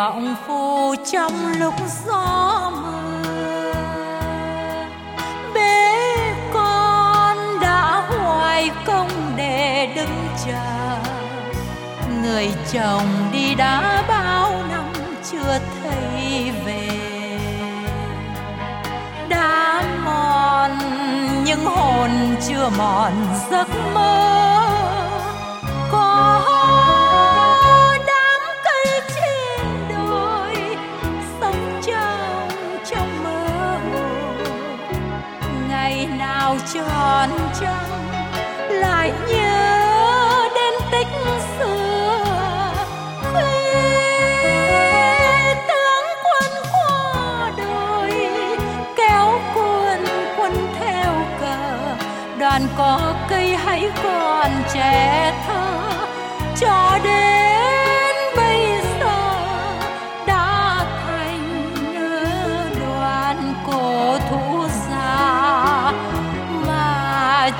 vọng phù trong lúc gió mưa. Bế con đã hoài công để đứng chờ. Người chồng đi đã bao năm chưa thấy về. Đã mòn nhưng hồn chưa mòn giấc mơ. Có tròn trăng lại như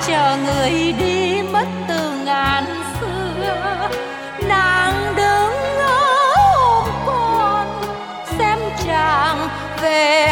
chờ người đi mất từ ngàn xưa. Nàng đứng ngỡ ôm con, xem chàng về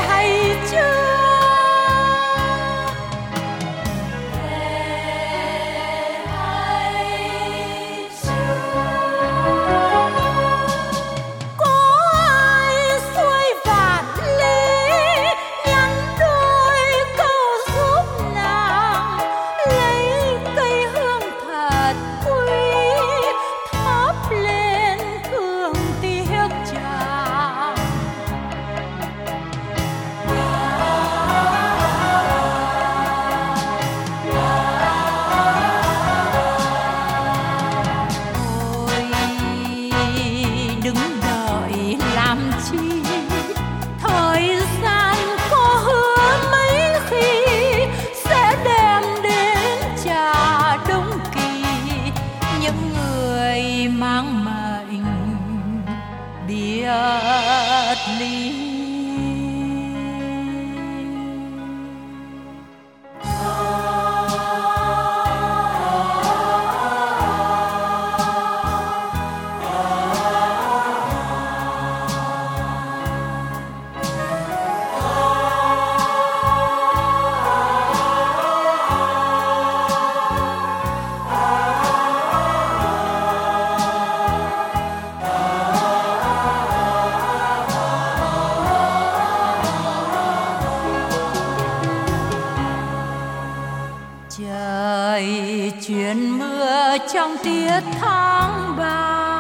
chuyện mưa trong tiết tháng ba.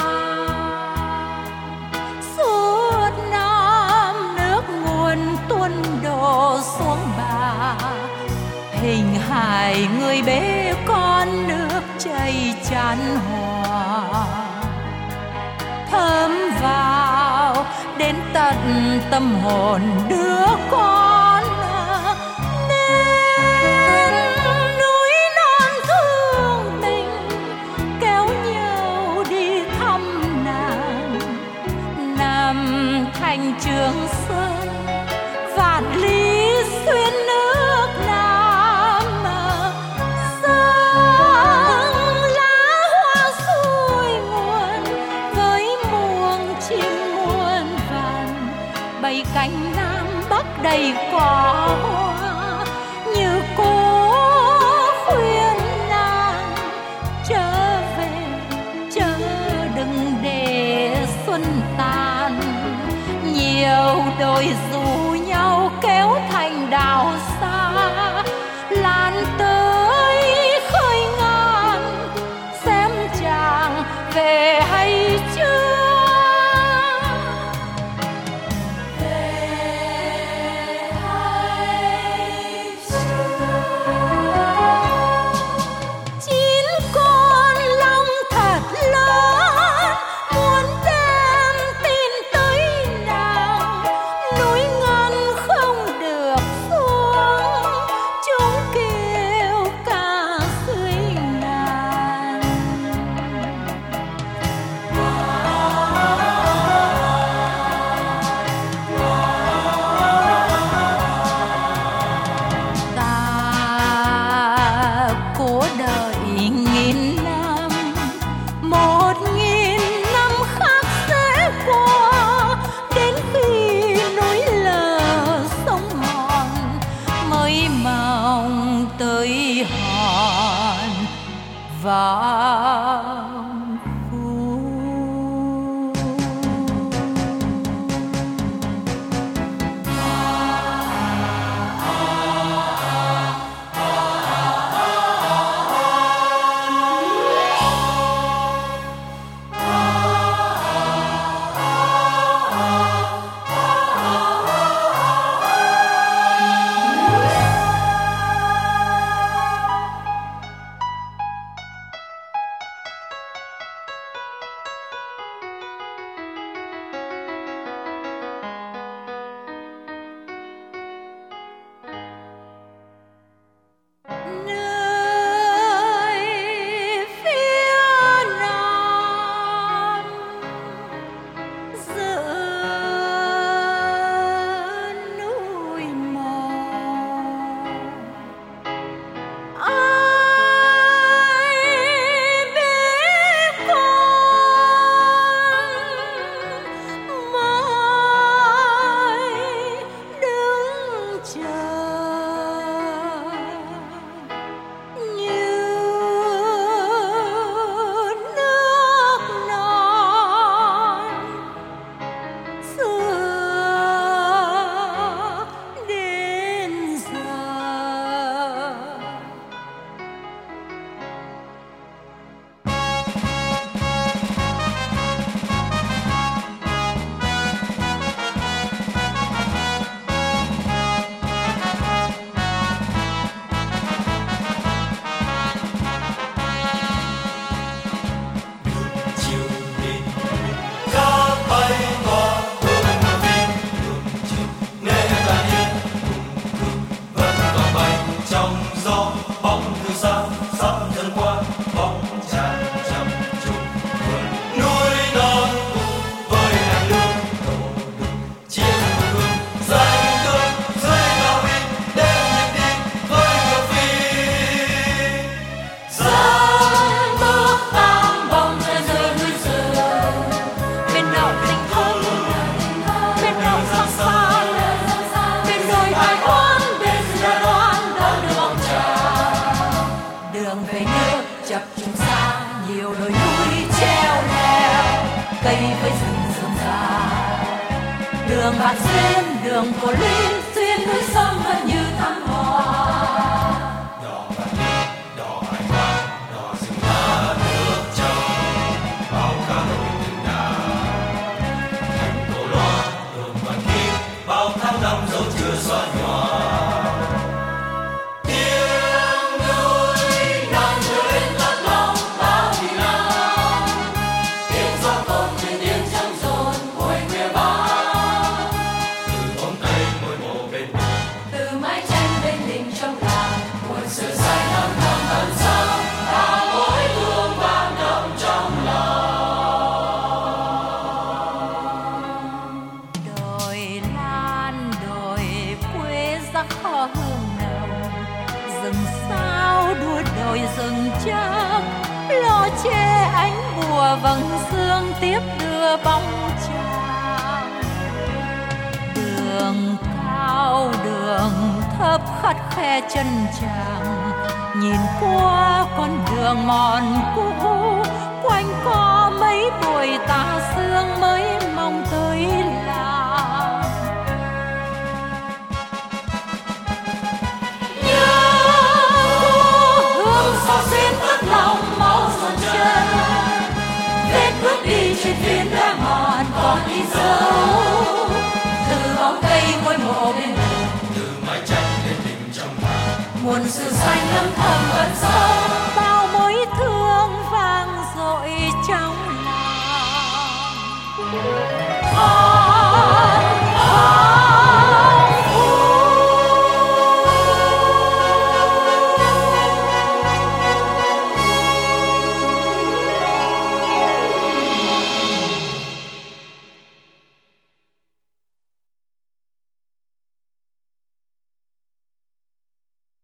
Suốt năm nước nguồn tuôn đổ xuống bà. Hình hài người bế con nước chảy tràn hòa. Thấm vào đến tận tâm hồn đứa con. Nhiều đôi dù nhau kéo thành đào xa. vạt xuyên đường phố lý duyên núi sông vẫn như đồi rừng chắc lo che ánh bùa vầng dương tiếp đưa bóng trăng. Đường cao, đường thấp khắt khe chân chàng, nhìn qua con đường mòn cũ, quanh co mấy buổi tà sương mới mong tới là duyên đã mòn còn đi sâu từ bóng cây ngôi mộ bên đường từ mái tranh đến tình trong nhà muôn sự xanh âm thầm vẫn sâu. Bao mối thương vang dội trong lòng.